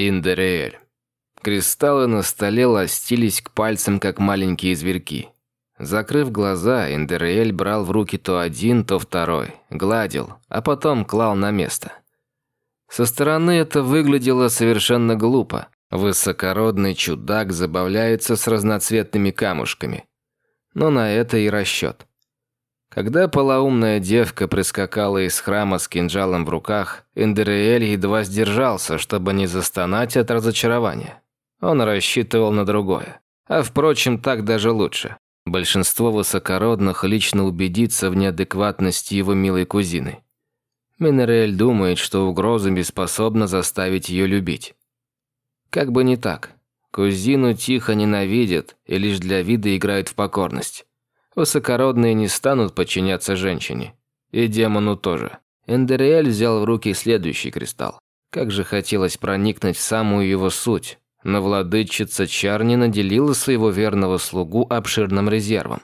Индериэль. Кристаллы на столе ластились к пальцам, как маленькие зверьки. Закрыв глаза, Индериэль брал в руки то один, то второй, гладил, а потом клал на место. Со стороны это выглядело совершенно глупо. Высокородный чудак забавляется с разноцветными камушками. Но на это и расчет. Когда полоумная девка прискакала из храма с кинжалом в руках, Эндериэль едва сдержался, чтобы не застонать от разочарования. Он рассчитывал на другое. А впрочем, так даже лучше. Большинство высокородных лично убедится в неадекватности его милой кузины. Минерель думает, что угроза беспоспособна заставить ее любить. Как бы не так. Кузину тихо ненавидят и лишь для вида играют в покорность. Высокородные не станут подчиняться женщине. И демону тоже. Эндериэль взял в руки следующий кристалл. Как же хотелось проникнуть в самую его суть. Но владычица Чарни наделила своего верного слугу обширным резервом.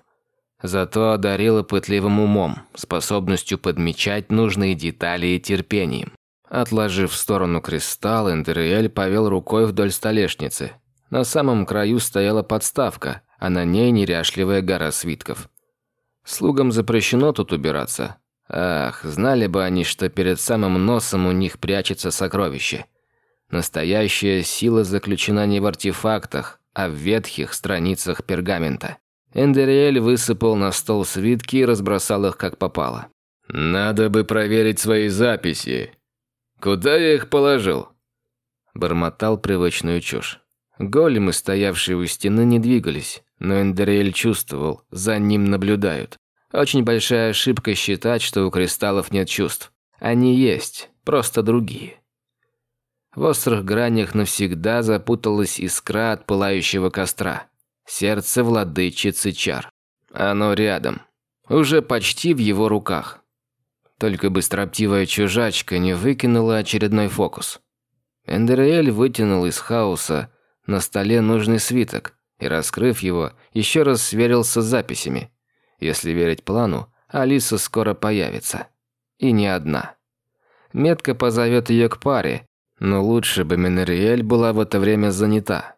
Зато одарила пытливым умом, способностью подмечать нужные детали и терпением. Отложив в сторону кристалл, Эндериэль повел рукой вдоль столешницы. На самом краю стояла подставка, а на ней неряшливая гора свитков. Слугам запрещено тут убираться. Ах, знали бы они, что перед самым носом у них прячется сокровище. Настоящая сила заключена не в артефактах, а в ветхих страницах пергамента. Эндериэль высыпал на стол свитки и разбросал их как попало. «Надо бы проверить свои записи. Куда я их положил?» Бормотал привычную чушь. Големы, стоявшие у стены, не двигались, но Эндериэль чувствовал, за ним наблюдают. Очень большая ошибка считать, что у кристаллов нет чувств. Они есть, просто другие. В острых гранях навсегда запуталась искра от пылающего костра. Сердце владычицы чар. Оно рядом. Уже почти в его руках. Только быстроптивая чужачка не выкинула очередной фокус. Эндериэль вытянул из хаоса на столе нужный свиток и, раскрыв его, еще раз сверился с записями. Если верить плану, Алиса скоро появится. И не одна. Метка позовет ее к паре, но лучше бы Минериэль была в это время занята.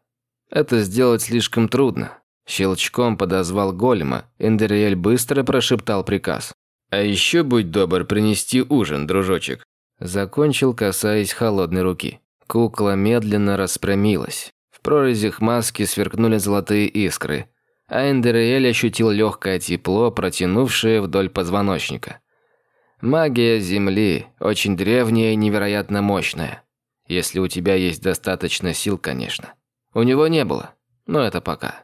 Это сделать слишком трудно. Щелчком подозвал голема, Эндериэль быстро прошептал приказ. «А еще будь добр принести ужин, дружочек». Закончил, касаясь холодной руки. Кукла медленно распрямилась прорезях маски сверкнули золотые искры, а Эндериэль ощутил легкое тепло, протянувшее вдоль позвоночника. Магия Земли очень древняя и невероятно мощная. Если у тебя есть достаточно сил, конечно. У него не было, но это пока.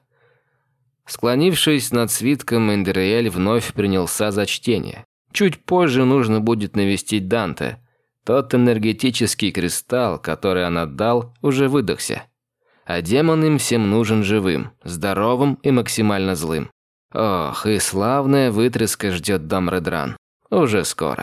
Склонившись над свитком, Эндериэль вновь принялся за чтение. Чуть позже нужно будет навестить Данте. Тот энергетический кристалл, который он отдал, уже выдохся а демон им всем нужен живым, здоровым и максимально злым. Ох, и славная вытряска ждет дом Редран. Уже скоро.